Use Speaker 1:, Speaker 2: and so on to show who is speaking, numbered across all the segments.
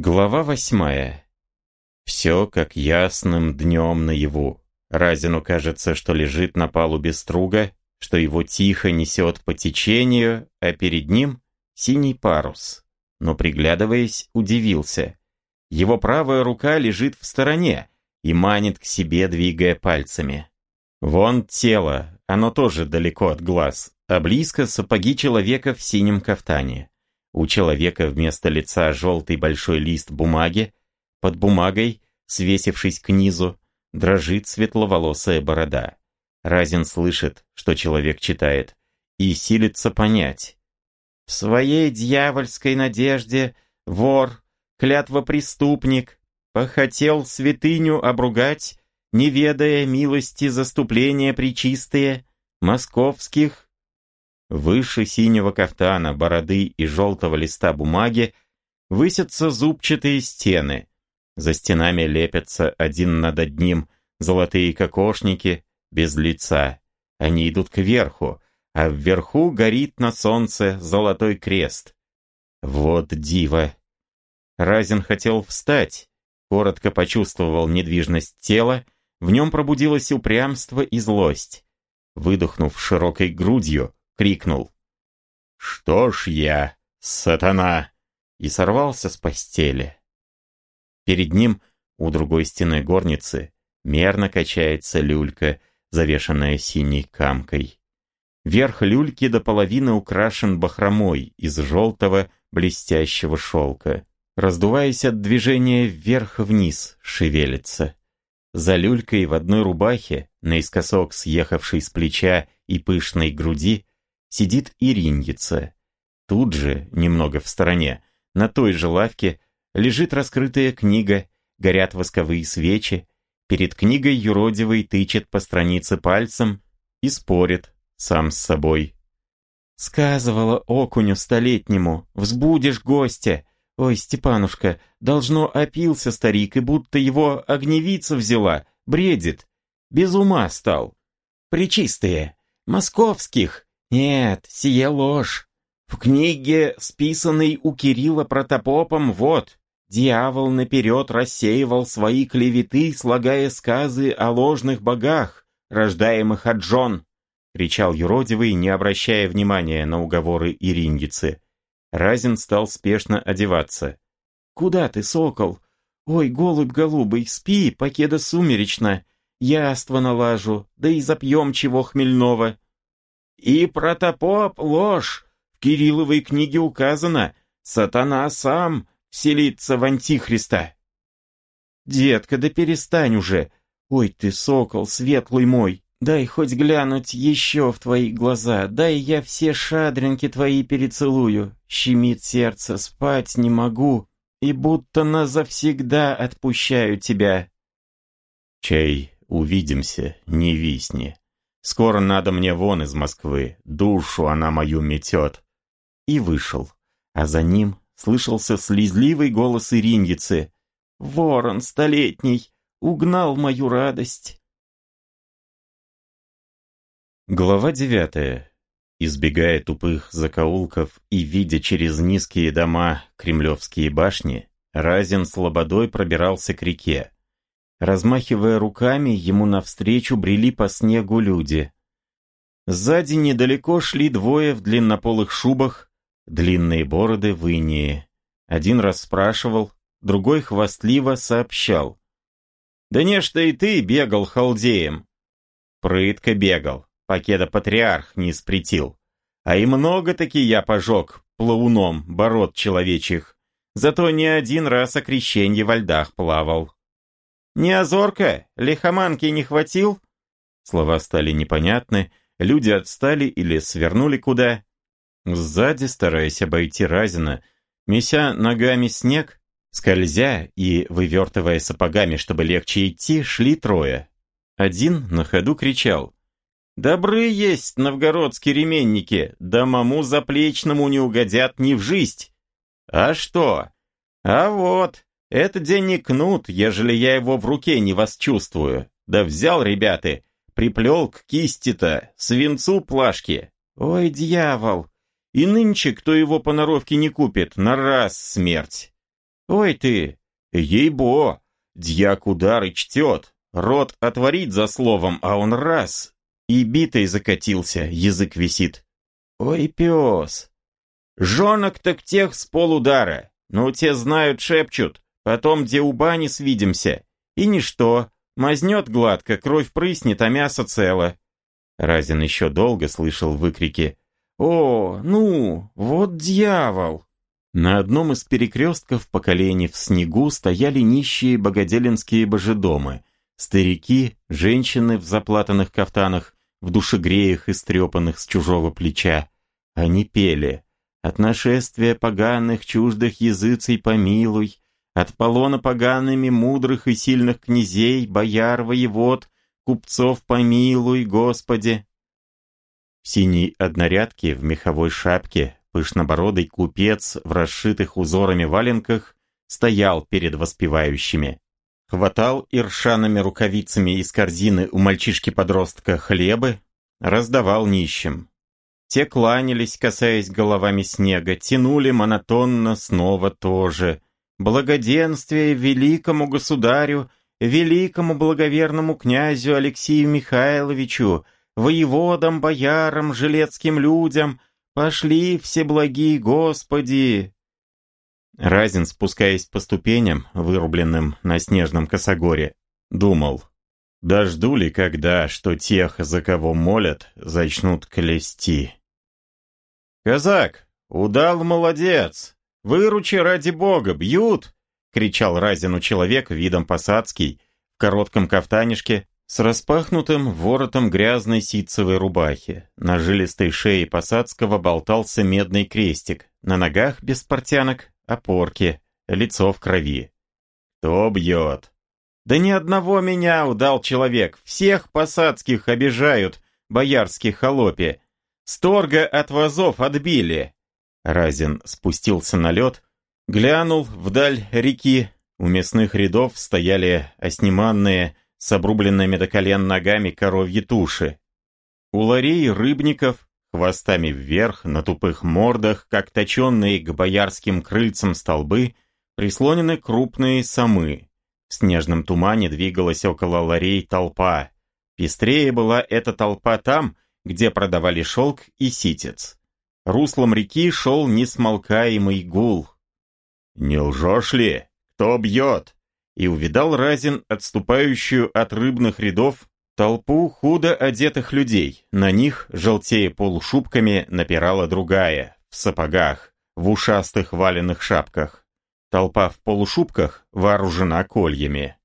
Speaker 1: Глава восьмая. Все как ясным днем наяву. Разину кажется, что лежит на палубе струга, что его тихо несет по течению, а перед ним синий парус. Но, приглядываясь, удивился. Его правая рука лежит в стороне и манит к себе, двигая пальцами. Вон тело, оно тоже далеко от глаз, а близко сапоги человека в синем кафтане. У человека вместо лица желтый большой лист бумаги, под бумагой, свесившись к низу, дрожит светловолосая борода. Разин слышит, что человек читает, и силится понять. В своей дьявольской надежде вор, клятвопреступник, похотел святыню обругать, не ведая милости заступления причистые, московских Выше синего кафтана, бороды и желтого листа бумаги высятся зубчатые стены. За стенами лепятся один над одним золотые кокошники без лица. Они идут кверху, а вверху горит на солнце золотой крест. Вот диво! Разин хотел встать, коротко почувствовал недвижность тела, в нем пробудилось упрямство и злость. Выдохнув широкой грудью, крикнул. «Что ж я, сатана!» и сорвался с постели. Перед ним, у другой стены горницы, мерно качается люлька, завешенная синей камкой. Верх люльки до половины украшен бахромой из желтого блестящего шелка. Раздуваясь от движения вверх-вниз, шевелится. За люлькой в одной рубахе, наискосок съехавшей с плеча и пышной груди, сидит Ирингица. Тут же, немного в стороне, на той же лавке, лежит раскрытая книга, горят восковые свечи. Перед книгой юродивый тычет по странице пальцем и спорит сам с собой. «Сказывала окуню столетнему, взбудешь гостя. Ой, Степанушка, должно опился старик, и будто его огневица взяла, бредит. Без ума стал. Причистые, московских, нет, сие ложь. В книге, списанной у Кирилла протопопом, вот, дьявол наперед рассеивал свои клеветы, слагая сказы о ложных богах, рождаемых от жен, кричал юродивый, не обращая внимания на уговоры Ирингицы. Разин стал спешно одеваться. «Куда ты, сокол? Ой, голубь голубый, спи, покеда сумеречно. Яство налажу, да и запьем чего хмельного». И протопоп ложь. В Кирилловой книге указано, сатана сам селится в антихриста. Детка, да перестань уже. Ой ты, сокол, светлый мой, дай хоть глянуть еще в твои глаза, дай я все шадринки твои перецелую. Щемит сердце, спать не могу, и будто назавсегда отпущаю тебя. Чай, увидимся, не висни. Скоро надо мне вон из Москвы, душу она мою метет. И вышел. А за ним слышался слезливый голос Ирингицы. «Ворон столетний, угнал мою радость». Глава девятая. Избегая тупых закоулков и видя через низкие дома кремлевские башни, Разин слободой пробирался к реке. Размахивая руками, ему навстречу брели по снегу люди. Сзади недалеко шли двое в длиннополых шубах, длинные бороды в инии. Один раз спрашивал, другой хвастливо сообщал. «Да не что и ты бегал халдеем». Прытко бегал, покеда патриарх не спретил. А и много-таки я пожег плавуном бород человечьих. Зато не один раз о крещенье во льдах плавал. «Не озорка? Лихоманки не хватил?» Слова стали непонятны, люди отстали или свернули куда. Сзади, стараясь обойти Разина, меся ногами снег, скользя и вывертывая сапогами, чтобы легче идти, шли трое. Один на ходу кричал. «Добры есть новгородские ременники, да маму заплечному не угодят ни в жизнь!» «А что?» «А вот, это день не кнут, ежели я его в руке не восчувствую. Да взял, ребята, приплел к кисти-то, свинцу плашки. Ой, дьявол! И нынче, кто его по норовке не купит, на раз смерть. Ой ты, ей-бо, дьяк удар и чтет, рот отворить за словом, а он раз, и битой закатился, язык висит. Ой, пес. Жонок так тех с полудара, ну те знают, шепчут, потом где у бани свидимся. И ничто, мазнет гладко, кровь прыснет, а мясо цело. Разин еще долго слышал выкрики «О, ну, вот дьявол!» На одном из перекрестков по колени в снегу стояли нищие богоделинские божедомы, старики, женщины в заплатанных кафтанах, в душегреях, истрепанных с чужого плеча. Они пели «От нашествия поганых чуждых языцей помилуй, от полона погаными мудрых и сильных князей, бояр, воевод, купцов помилуй, Господи!» В синей однорядке, в меховой шапке, пышнобородый купец в расшитых узорами валенках стоял перед воспевающими хватал иршанами рукавицами из корзины у мальчишки-подростка хлебы, раздавал нищим. Те кланялись, касаясь головами снега, тянули монотонно снова тоже. Благоденствие великому государю, великому благоверному князю Алексею Михайловичу, воеводам, боярам, жилецким людям, пошли все благие Господи, Разин, спускаясь по ступеням, вырубленным на снежном косогоре, думал, дожду ли когда, что тех, за кого молят, зачнут клести. «Казак, удал молодец! Выручи ради бога, бьют!» — кричал Разину человек видом посадский, в коротком кафтанишке, с распахнутым воротом грязной ситцевой рубахи. На жилистой шее посадского болтался медный крестик, на ногах без портянок опорки, лицо в крови. Кто бьет? Да ни одного меня удал человек, всех посадских обижают, боярских холопи. Сторга от вазов отбили. Разин спустился на лед, глянул вдаль реки, у мясных рядов стояли осниманные, с обрубленными до колен ногами коровьи туши. У ларей рыбников Хвостами вверх, на тупых мордах, как точенные к боярским крыльцам столбы, прислонены крупные самы. В снежном тумане двигалась около ларей толпа. Пестрее была эта толпа там, где продавали шелк и ситец. Руслом реки шел несмолкаемый гул. «Не лжешь ли? Кто бьет?» И увидал Разин отступающую от рыбных рядов Толпу худо одетых людей, на них, желтее полушубками, напирала другая, в сапогах, в ушастых валенных шапках. Толпа в полушубках вооружена кольями.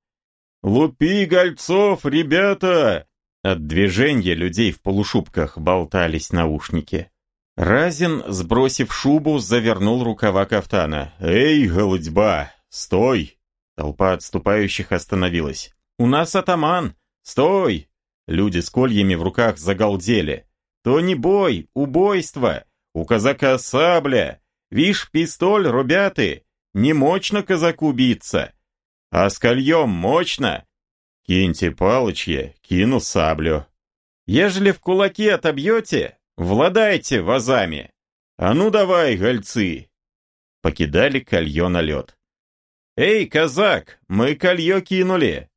Speaker 1: «Лупи гольцов, ребята!» От движения людей в полушубках болтались наушники. Разин, сбросив шубу, завернул рукава кафтана. «Эй, голодьба, стой!» Толпа отступающих остановилась. «У нас атаман!» «Стой!» Люди с кольями в руках загалдели. «То не бой, убойство! У казака сабля! Вишь, пистоль, ребята! Не мощно казаку биться! А с кольем мощно! Киньте палочье, кину саблю! Ежели в кулаки отобьете, владайте вазами! А ну давай, гольцы!» Покидали колье на лед. «Эй, казак, мы колье кинули!»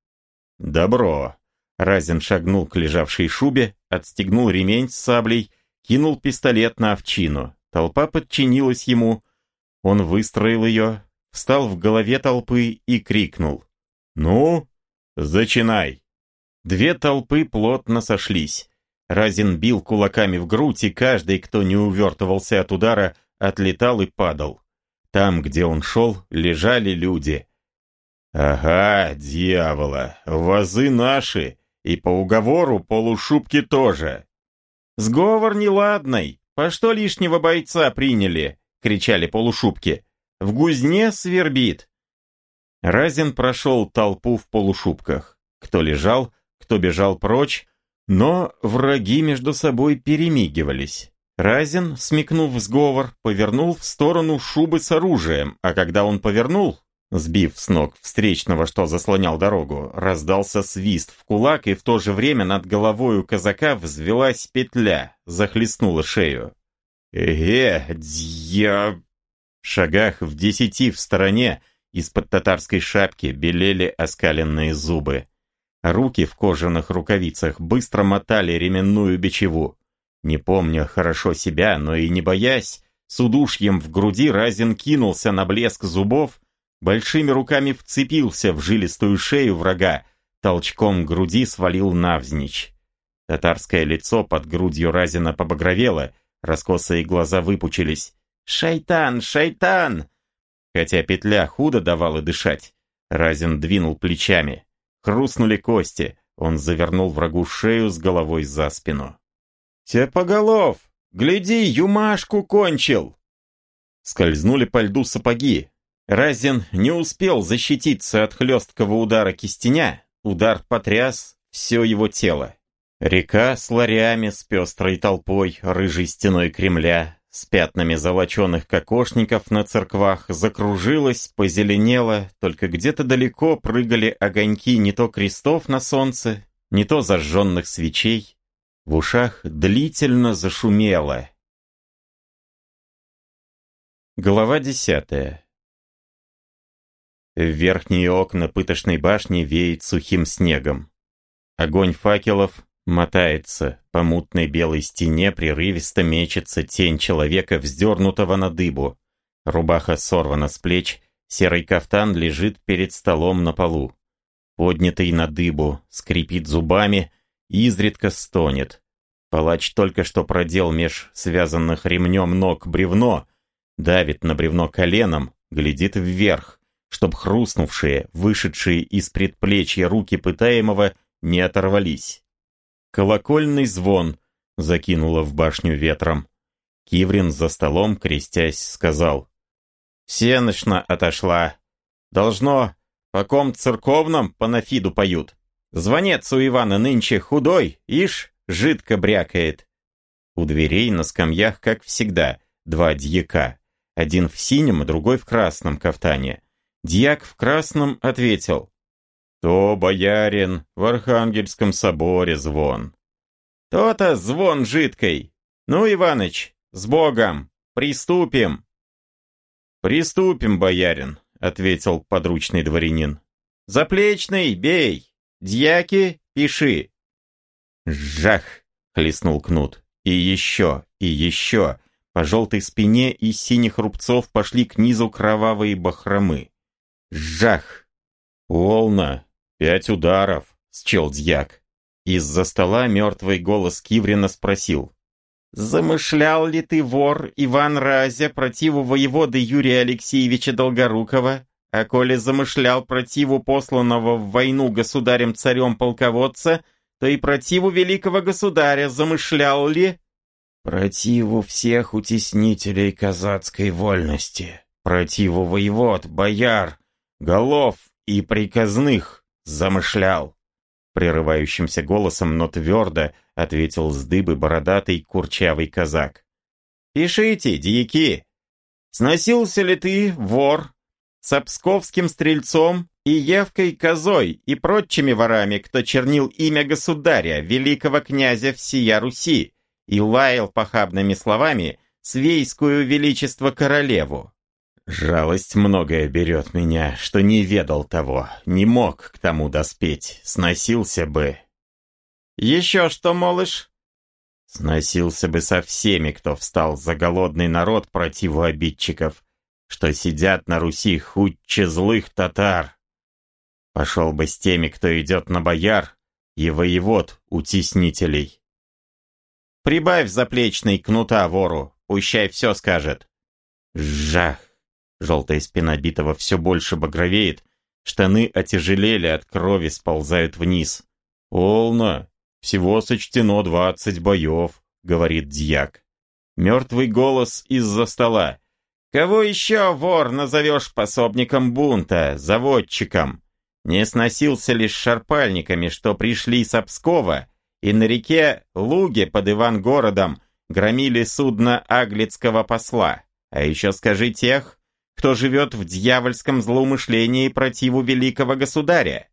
Speaker 1: «Добро!» Разин шагнул к лежавшей шубе, отстегнул ремень с саблей, кинул пистолет на овчину. Толпа подчинилась ему. Он выстроил ее, встал в голове толпы и крикнул. «Ну, зачинай!» Две толпы плотно сошлись. Разин бил кулаками в грудь, и каждый, кто не увертывался от удара, отлетал и падал. Там, где он шел, лежали люди. «Ага, дьявола, вазы наши!» И по уговору полушубки тоже. «Сговор неладный! По что лишнего бойца приняли?» — кричали полушубки. «В гузне свербит!» Разин прошел толпу в полушубках. Кто лежал, кто бежал прочь, но враги между собой перемигивались. Разин, смекнув сговор, повернул в сторону шубы с оружием, а когда он повернул, Сбив с ног встречного, что заслонял дорогу, раздался свист в кулак, и в то же время над головой у казака взвелась петля, захлестнула шею. «Эге, дья...» В шагах в десяти в стороне из-под татарской шапки белели оскаленные зубы. Руки в кожаных рукавицах быстро мотали ременную бичеву. Не помня хорошо себя, но и не боясь, с удушьем в груди Разин кинулся на блеск зубов, большими руками вцепился в жилистую шею врага, толчком груди свалил навзничь. Татарское лицо под грудью Разина побагровело, раскосые глаза выпучились. «Шайтан! Шайтан!» Хотя петля худо давала дышать, Разин двинул плечами. Хрустнули кости, он завернул врагу шею с головой за спину. «Тепоголов! Гляди, юмашку кончил!» Скользнули по льду сапоги. Разин не успел защититься от хлесткого удара кистеня, удар потряс все его тело. Река с ларями, с пестрой толпой, рыжей стеной Кремля, с пятнами золоченых кокошников на церквах, закружилась, позеленела, только где-то далеко прыгали огоньки не то крестов на солнце, не то зажженных свечей. В ушах длительно зашумело. Глава десятая В верхние окна пытошной башни веет сухим снегом. Огонь факелов Мотается, по мутной белой стене прерывисто мечется тень человека, вздернутого на дыбу. Рубаха сорвана с плеч, серый кафтан лежит перед столом на полу. Поднятый на дыбу, скрипит зубами, изредка стонет. Палач только что продел меж связанных ремнем ног бревно, давит на бревно коленом, глядит вверх, чтоб хрустнувшие, вышедшие из предплечья руки пытаемого не оторвались. Колокольный звон закинуло в башню ветром. Киврин за столом, крестясь, сказал. «Сеночна отошла. Должно, по ком церковном панафиду поют. Звонец у Ивана нынче худой, ишь, жидко брякает». У дверей на скамьях, как всегда, два дьяка. Один в синем, другой в красном кафтане. Дьяк в красном ответил. То боярин в Архангельском соборе звон. То-то звон жидкой. Ну, Иваныч, с Богом, приступим. Приступим, боярин, ответил подручный дворянин. Заплечный, бей, дьяки, пиши. Жах, хлестнул кнут. И еще, и еще. По желтой спине из синих рубцов пошли к низу кровавые бахромы. Жах! Волна, «Пять ударов», — счел дьяк. Из-за стола мертвый голос Киврина спросил. «Замышлял ли ты, вор, Иван Разя, противу воеводы Юрия Алексеевича Долгорукова, а коли замышлял противу посланного в войну государем-царем полководца, то и противу великого государя замышлял ли?» «Противу всех утеснителей казацкой вольности, противу воевод, бояр, голов и приказных», замышлял!» Прерывающимся голосом, но твердо ответил с дыбы бородатый курчавый казак. «Пишите, дьяки! Сносился ли ты, вор, с Псковским стрельцом и Евкой Козой и прочими ворами, кто чернил имя государя, великого князя всея Руси, и лаял похабными словами свейскую величество королеву?» Жалость многое берет меня, что не ведал того, не мог к тому доспеть, сносился бы. Еще что, молыш? Сносился бы со всеми, кто встал за голодный народ противу обидчиков, что сидят на Руси худче злых татар. Пошел бы с теми, кто идет на бояр, и воевод утеснителей. Прибавь заплечный кнута вору, пущай все скажет. Жах! Желтая спина битого все больше багровеет, штаны отяжелели от крови, сползают вниз. «Полно! Всего сочтено двадцать боев», — говорит дьяк. Мертвый голос из-за стола. «Кого еще, вор, назовешь пособником бунта, заводчиком? Не сносился лишь шарпальниками, что пришли с Пскова, и на реке Луге под Ивангородом громили судно аглицкого посла. А еще скажи тех, кто живет в дьявольском злоумышлении противу великого государя?»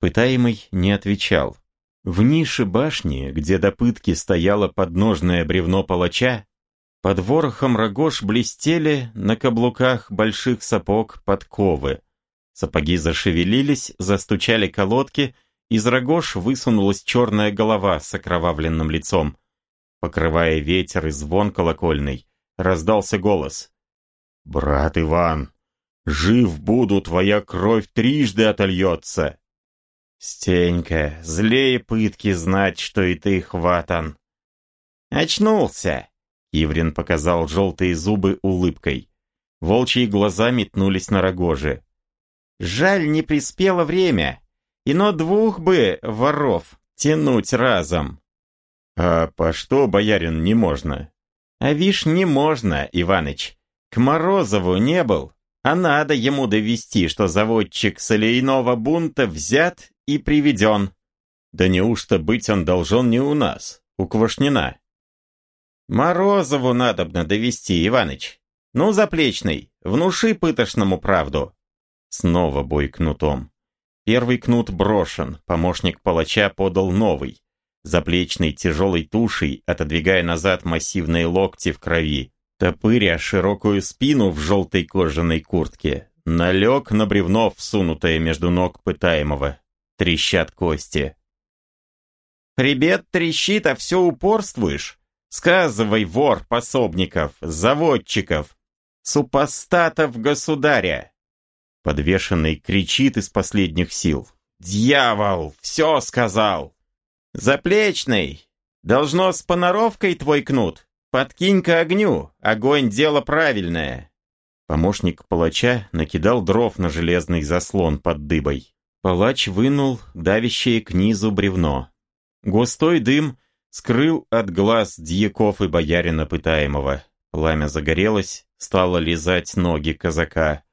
Speaker 1: Пытаемый не отвечал. В нише башни, где до пытки стояло подножное бревно палача, Под ворохом рогож блестели на каблуках больших сапог подковы. Сапоги зашевелились, застучали колодки, из рогож высунулась черная голова с окровавленным лицом. Покрывая ветер и звон колокольный, раздался голос. «Брат Иван, жив буду, твоя кровь трижды отольется!» «Стенька, злее пытки знать, что и ты хватан!» «Очнулся!» Иврин показал желтые зубы улыбкой. Волчьи глаза метнулись на рогожи. «Жаль, не приспело время. Ино двух бы воров тянуть разом». «А по что, боярин, не можно?» «А вишь, не можно, Иваныч. К Морозову не был, а надо ему довести, что заводчик солейного бунта взят и приведен». «Да неужто быть он должен не у нас, у Квашнина?» Морозову надобно довести, Иваныч. Ну, заплечный, внуши пытошному правду. Снова бой кнутом. Первый кнут брошен, помощник палача подал новый. Заплечный тяжелой тушей, отодвигая назад массивные локти в крови, топыря широкую спину в желтой кожаной куртке, налег на бревно, всунутое между ног пытаемого. Трещат кости. «Хребет трещит, а все упорствуешь?» Сказывай, вор пособников, заводчиков, супостатов государя!» Подвешенный кричит из последних сил. «Дьявол! Все сказал!» «Заплечный! Должно с поноровкой твой кнут! Подкинь-ка огню! Огонь — дело правильное!» Помощник палача накидал дров на железный заслон под дыбой. Палач вынул давящее к низу бревно. Густой дым скрыл от глаз дьяков и боярина пытаемого. Пламя загорелось, стало лизать ноги казака.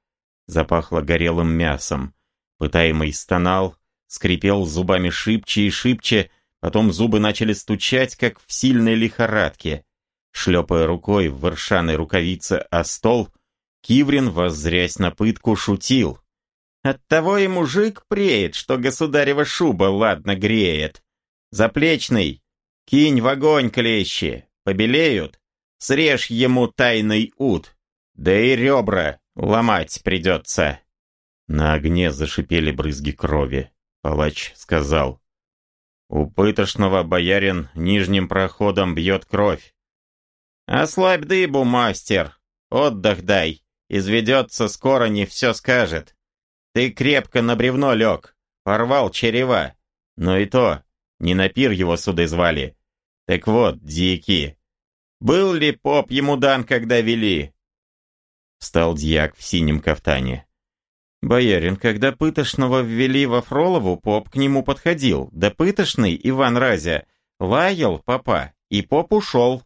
Speaker 1: Запахло горелым мясом. Пытаемый стонал, скрипел зубами шибче и шибче, потом зубы начали стучать, как в сильной лихорадке. Шлепая рукой в выршаной рукавице о стол, Киврин, воззрясь на пытку, шутил. «Оттого и мужик преет, что государева шуба ладно греет. Заплечный, Кинь в огонь клещи, побелеют, срежь ему тайный ут, да и ребра ломать придется. На огне зашипели брызги крови. Палач сказал, «У пытошного боярин нижним проходом бьет кровь». «Ослабь дыбу, мастер, отдых дай, изведется скоро не все скажет. Ты крепко на бревно лег, порвал черева, но и то не на пир его суды звали. Так вот, дьяки, был ли поп ему дан, когда вели? Встал дьяк в синем кафтане. Боярин, когда пытошного ввели во Фролову, поп к нему подходил. Да пытошный Иван Разя лаял папа, и поп ушел.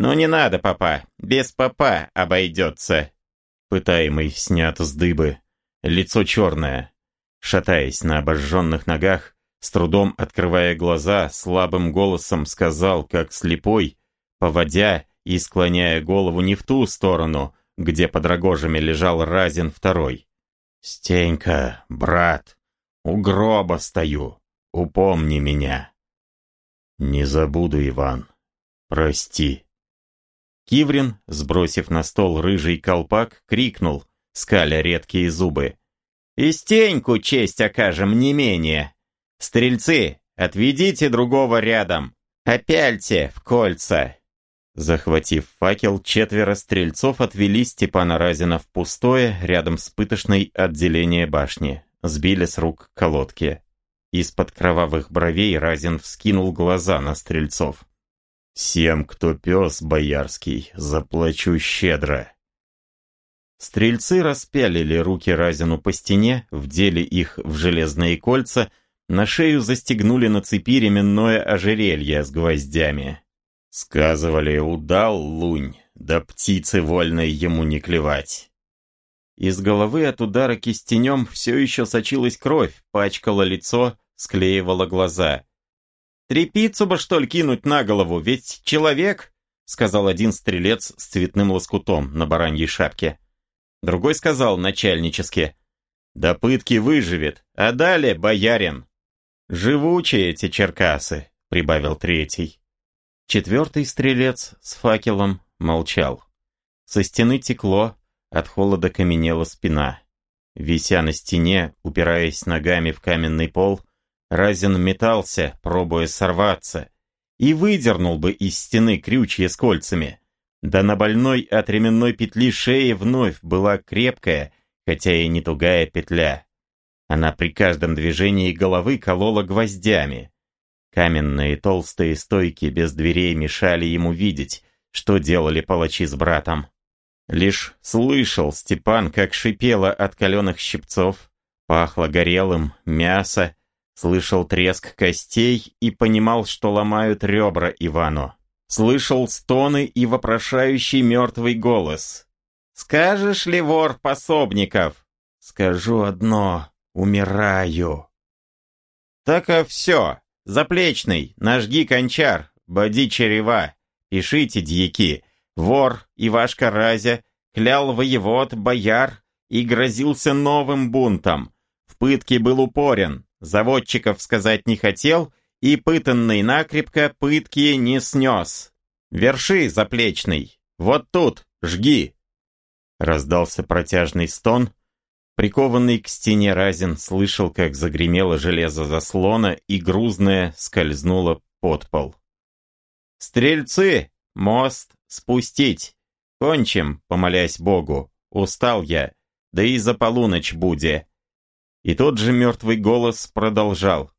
Speaker 1: «Ну не надо, папа, без папа обойдется». Пытаемый снят с дыбы, лицо черное. Шатаясь на обожженных ногах, с трудом открывая глаза, слабым голосом сказал, как слепой, поводя и склоняя голову не в ту сторону, где под рогожами лежал Разин второй. «Стенька, брат, у гроба стою, упомни меня». «Не забуду, Иван, прости». Киврин, сбросив на стол рыжий колпак, крикнул, скаля редкие зубы. «И стеньку честь окажем не менее!» «Стрельцы, отведите другого рядом! Опяльте в кольца!» Захватив факел, четверо стрельцов отвели Степана Разина в пустое, рядом с пытошной отделение башни. Сбили с рук колодки. Из-под кровавых бровей Разин вскинул глаза на стрельцов. «Всем, кто пес боярский, заплачу щедро!» Стрельцы распялили руки Разину по стене, вдели их в железные кольца — на шею застегнули на цепи ременное ожерелье с гвоздями. Сказывали, удал лунь, да птицы вольной ему не клевать. Из головы от удара кистенем все еще сочилась кровь, пачкала лицо, склеивала глаза. «Трепицу бы, что ли, кинуть на голову, ведь человек!» сказал один стрелец с цветным лоскутом на бараньей шапке. Другой сказал начальнически, «Да пытки выживет, а далее боярин». «Живучие эти черкасы», — прибавил третий. Четвертый стрелец с факелом молчал. Со стены текло, от холода каменела спина. Вися на стене, упираясь ногами в каменный пол, Разин метался, пробуя сорваться, и выдернул бы из стены крючья с кольцами. Да на больной от ременной петли шеи вновь была крепкая, хотя и не тугая петля. Она при каждом движении головы колола гвоздями. Каменные толстые стойки без дверей мешали ему видеть, что делали палачи с братом. Лишь слышал Степан, как шипело от каленых щипцов, пахло горелым, мясо, слышал треск костей и понимал, что ломают ребра Ивану. Слышал стоны и вопрошающий мертвый голос. «Скажешь ли, вор пособников?» «Скажу одно, умираю». «Так а все, заплечный, нажги кончар, боди черева, пишите дьяки, вор Ивашка Разя клял воевод, бояр и грозился новым бунтом. В пытке был упорен, заводчиков сказать не хотел, и пытанный накрепко пытки не снес. Верши, заплечный, вот тут, жги. Раздался протяжный стон. Прикованный к стене Разин слышал, как загремело железо заслона и грузное скользнуло под пол. «Стрельцы! Мост спустить! Кончим, помолясь Богу! Устал я, да и за полуночь буде!» И тот же мертвый голос продолжал.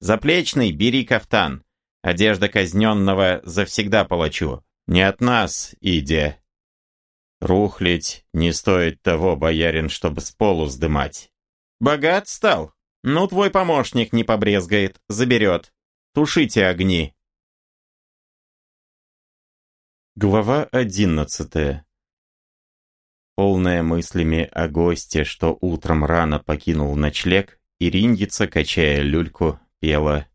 Speaker 1: «Заплечный, бери кафтан. Одежда казненного завсегда палачу. Не от нас, иди». Рухлить не стоит того, боярин, чтобы с полу сдымать. Богат стал? Ну, твой помощник не побрезгает, заберет. Тушите огни. Глава одиннадцатая Полная мыслями о госте, что утром рано покинул ночлег, Ириндица, качая люльку, пела.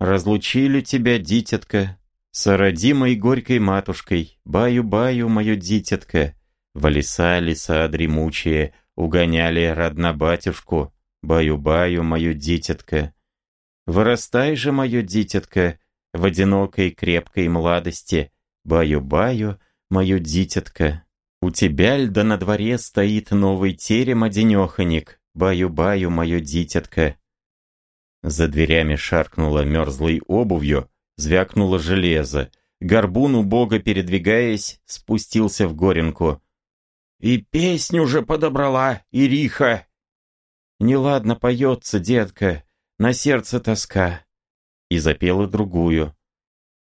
Speaker 1: «Разлучили тебя, дитятка, с родимой горькой матушкой, баю-баю, мое дитятка, в леса, леса дремучие, угоняли роднобатюшку, баю-баю, мое дитятка. Вырастай же, мое дитятка, в одинокой крепкой младости, баю-баю, мое дитятка». У тебя, льда на дворе, стоит новый терем-одинеханик, баю-баю, мое дитятка. За дверями шаркнуло мерзлой обувью, звякнуло железо. Горбун, убого передвигаясь, спустился в горенку. «И песню же подобрала, Ириха!» «Неладно поется, детка, на сердце тоска». И запела другую.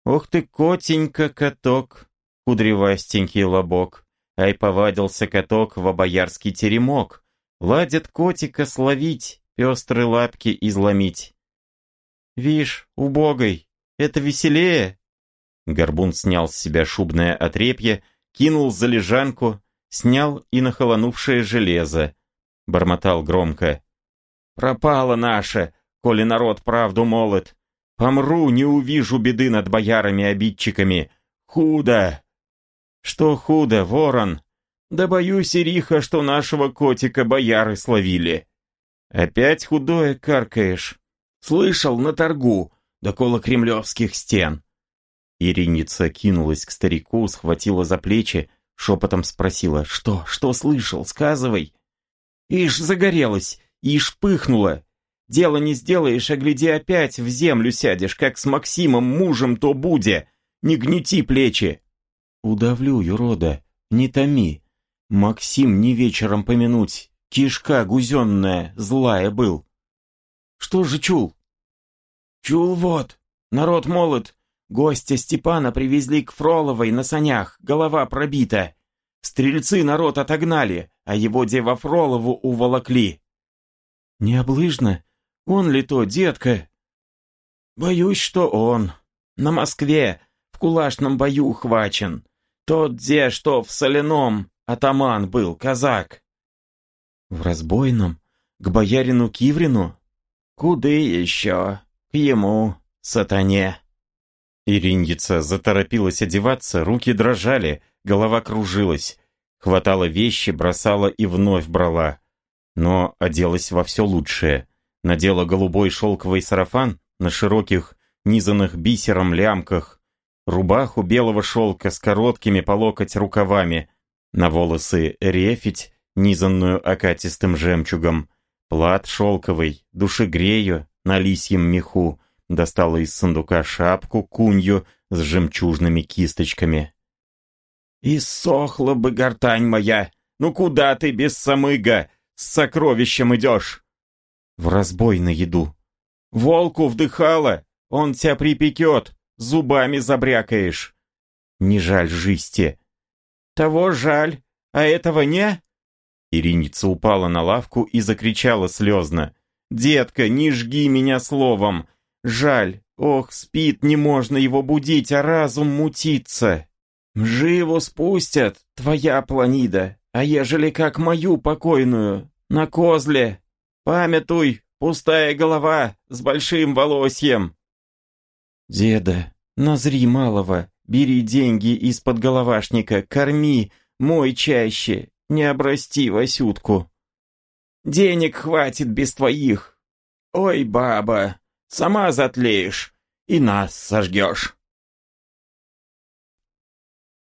Speaker 1: «Ох ты, котенька, каток, кудревастенький лобок, Ай повадился каток в обоярский теремок. Ладит котика словить, пестрые лапки изломить. «Вишь, убогой, это веселее!» Горбун снял с себя шубное отрепье, кинул за лежанку, снял и нахолонувшее железо. Бормотал громко. «Пропало наше, коли народ правду молот. Помру, не увижу беды над боярами-обидчиками. Худо!» «Что худо, ворон? Да боюсь, Ириха, что нашего котика бояры словили». «Опять худое каркаешь?» «Слышал, на торгу, доколо кремлевских стен». Ириница кинулась к старику, схватила за плечи, шепотом спросила, «Что, что слышал? Сказывай». «Ишь, загорелась, ишь, пыхнула. Дело не сделаешь, а гляди опять в землю сядешь, как с Максимом мужем то буде. Не гнети плечи». Удавлю, юрода, не томи. Максим не вечером помянуть, кишка гузенная, злая был. Что же чул? Чул вот, народ молод. Гостя Степана привезли к Фроловой на санях, голова пробита. Стрельцы народ отогнали, а его дева Фролову уволокли. Не облыжно? Он ли то, детка? Боюсь, что он. На Москве, в кулашном бою ухвачен. Тот, где что в соляном атаман был, казак. В разбойном? К боярину Киврину? Куды еще? К ему, сатане. Ириндица заторопилась одеваться, руки дрожали, голова кружилась. Хватала вещи, бросала и вновь брала. Но оделась во все лучшее. Надела голубой шелковый сарафан на широких, низанных бисером лямках, рубаху белого шелка с короткими по локоть рукавами, на волосы рефить, низанную окатистым жемчугом, плат шелковый, душегрею на лисьем меху, достала из сундука шапку кунью с жемчужными кисточками. «Иссохла бы гортань моя! Ну куда ты без самыга с сокровищем идешь?» «В разбой на еду». «Волку вдыхала, он тебя припекет, зубами забрякаешь». «Не жаль жизни». «Того жаль, а этого не?» Ириница упала на лавку и закричала слезно. «Детка, не жги меня словом! Жаль, ох, спит, не можно его будить, а разум мутится!» «Живо спустят, твоя планида, а ежели как мою покойную, на козле! Памятуй, пустая голова с большим волосьем!» «Деда, назри малого, бери деньги из-под головашника, корми, мой чаще, не обрасти Васютку!» «Денег хватит без твоих! Ой, баба, сама затлеешь и нас сожгешь!»